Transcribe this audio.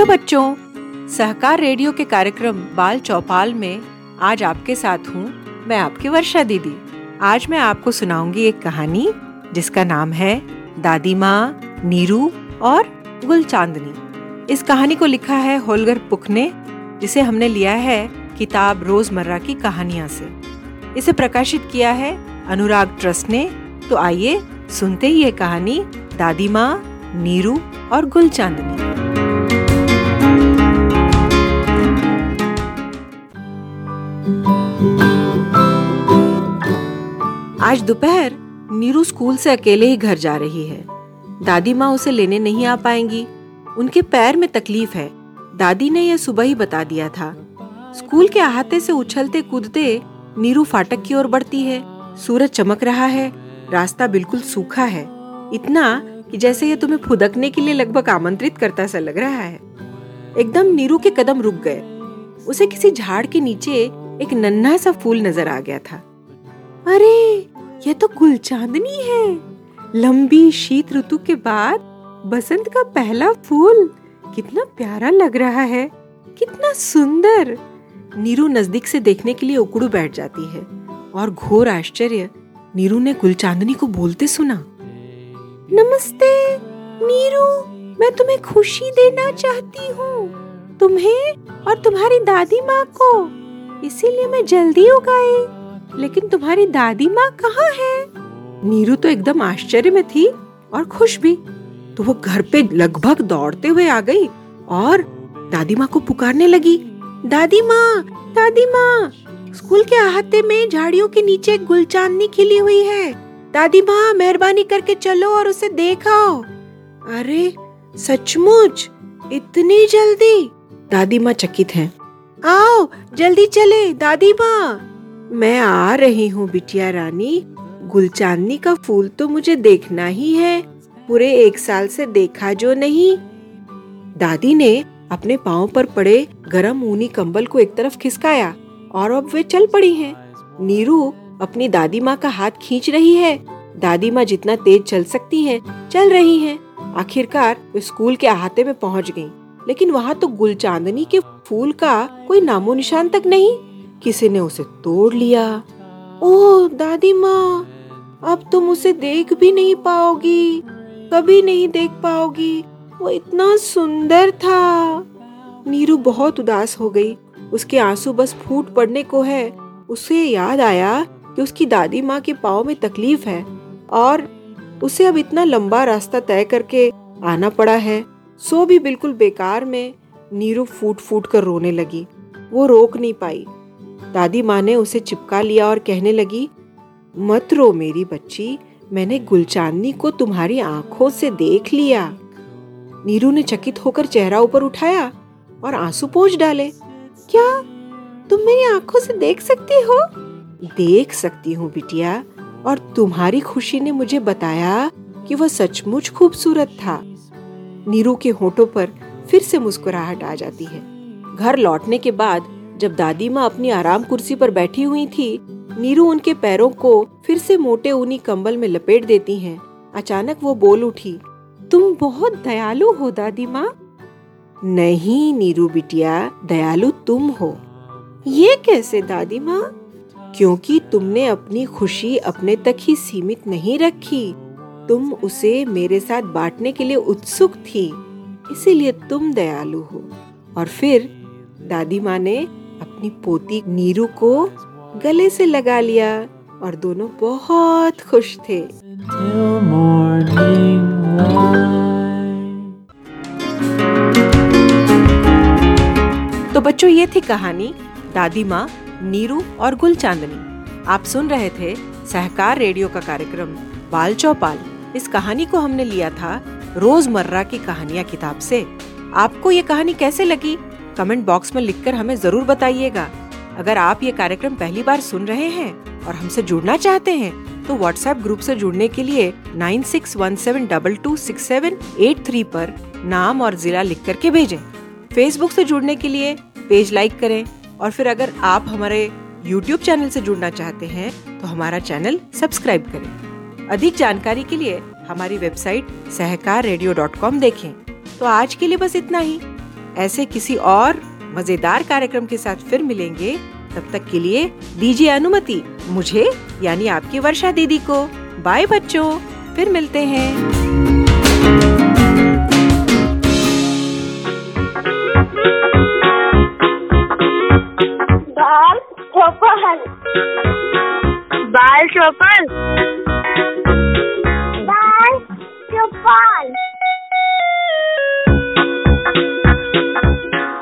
Hello बच्चों, सहकार radio के कार्यक्रम बाल चौपाल में आज आपके साथ हूँ मैं आपकी वर्षा दीदी। आज मैं आपको सुनाऊँगी एक कहानी जिसका नाम है दादी माँ, नीरू और गुल चांदनी। इस कहानी को लिखा है होलगर पुख ने जिसे हमने लिया है किताब रोज़मर्रा की कहानियाँ से। इसे प्रकाशित किया है अनुराग ट्रस्ट ने। तो आइए सुनते ही ये कहानी दादी माँ, नीरू और गुल चांदनी। आज दोपहर नीरू स्कूल से अकेले ही घर जा रही है। दादी माँ उसे लेने नहीं आ पाएँगी। उनके पैर में तकलीफ़ है। दादी ने यह सुबह ही बता दिया था। स्कूल के अहाते से उछलते कूदते नीरू फाटक की ओर बढ़ती है। सूरज चमक रहा है। रास्ता बिल्कुल सूखा है। इतना कि जैसे यह तुम्हें फुदकने के लिए लगभग आमंत्रित करता सा लग रहा है। एकदम नीरू के कदम रुक गए। उसे किसी झाड़ के नीचे एक नन्हा सा फूल नज़र आ गया था। अरे यह तो गुलचांदनी है। लंबी शीत ऋतु के बाद बसंत का पहला फूल कितना प्यारा लग रहा है, कितना सुंदर। नीरू नज़दीक से देखने के लिए उकड़ू बैठ जाती है और घोर आश्चर्य, नीरू ने गुलचांदनी को बोलते सुना, नमस्ते, नीरू, मैं तुम्हें खुशी देना चाहती हूँ। तुम्हें और तुम्हारी दादी माँ को इसीलिए मैं जल्दी उगाई लेकिन तुम्हारी दादी माँ कहाँ है? नीरू तो एकदम आश्चर्य में थी और खुश भी। तो वो घर पे लगभग दौड़ते हुए आ गई और दादी माँ को पुकारने लगी। दादी माँ दादी माँ, स्कूल के अहाते में झाड़ियों के नीचे गुलचांदनी खिली हुई है। दादी माँ, मेहरबानी करके चलो और उसे देखाओ। अरे, सचमुच, इतनी जल्दी? दादी माँ चकित हैं। आओ जल्दी चले दादी माँ मैं आ रही हूँ बिटिया रानी गुलचांदनी का फूल तो मुझे देखना ही है पूरे एक साल से देखा जो नहीं दादी ने अपने पाँव पर पड़े गरम ऊनी कंबल को एक तरफ़ खिसकाया और अब वे चल पड़ी हैं। नीरू अपनी दादी माँ का हाथ खींच रही है दादी माँ जितना तेज चल सकती हैं, चल रही हैं। आखिरकार वे स्कूल के अहाते में पहुँच गईं। लेकिन वहाँ तो गुलचांदनी के फूल का कोई नामो निशान तक नहीं। किसी ने उसे तोड़ लिया। ओह, दादी माँ, अब तुम उसे देख भी नहीं पाओगी, कभी नहीं देख पाओगी। वो इतना सुंदर था। नीरू बहुत उदास हो गई। उसके आँसू बस फूट पड़ने को है। उसे याद आया कि उसकी दादी माँ के पाँव में तकलीफ़ है और उसे अब इतना लंबा रास्ता तय करके आना पड़ा है। सो भी बिल्कुल बेकार में नीरू फूट फूट कर रोने लगी। वो रोक नहीं पाई। दादी माँ ने उसे चिपका लिया और कहने लगी, मत रो मेरी बच्ची, मैंने गुलचांदनी को तुम्हारी आँखों से देख लिया। नीरू ने चकित होकर चेहरा ऊपर उठाया और आँसू पोंछ डाले। क्या? तुम मेरी आँखों से देख सकती हो? देख सकती हूँ बिटिया, और तुम्हारी खुशी ने मुझे बताया कि वह सचमुच खूबसूरत था। नीरू के होठों पर फिर से मुस्कुराहट आ जाती है। घर लौटने के बाद, जब दादी माँ अपनी आराम कुर्सी पर बैठी हुई थी, नीरू उनके पैरों को फिर से मोटे ऊनी कंबल में लपेट देती हैं। अचानक वो बोल उठी, तुम बहुत दयालु हो दादी माँ? नहीं नीरू बिटिया, दयालु तुम हो। ये कैसे दादी माँ? क्योंकि तुमने अपनी खुशी अपने तक ही सीमित नहीं रखी। तुम उसे मेरे साथ बांटने के लिए उत्सुक थी, इसीलिए तुम दयालु हो। और फिर दादी माँ ने अपनी पोती नीरू को गले से लगा लिया और दोनों बहुत खुश थे. तो बच्चों, ये थी कहानी दादी माँ, नीरू और गुल चांदनी आप सुन रहे थे सहकार रेडियो का कार्यक्रम, बाल चौपाल। इस कहानी को हमने लिया था रोज़मर्रा की कहानियाँ किताब से। आपको ये कहानी कैसे लगी? कमेंट बॉक्स में लिखकर हमें ज़रूर बताइएगा। अगर आप ये कार्यक्रम पहली बार सुन रहे हैं और हमसे जुड़ना चाहते हैं तो व्हाट्सएप ग्रुप से जुड़ने के लिए 9617226783 पर नाम और जिला लिख करके भेजें। फेसबुक से जुड़ने के लिए पेज लाइक करें और फिर अगर आप हमारे यूट्यूब चैनल से जुड़ना चाहते हैं तो हमारा चैनल सब्सक्राइब करें। अधिक जानकारी के लिए हमारी website Sahkar radio dot com देखें। तो आज के लिए बस इतना ही। ऐसे किसी और मज़ेदार कार्यक्रम के साथ फिर मिलेंगे। तब तक के लिए दीजिए अनुमति मुझे यानी आपकी वर्षा दीदी को। बाय बच्चों फिर मिलते हैं। बाल चौपन बाल चौपन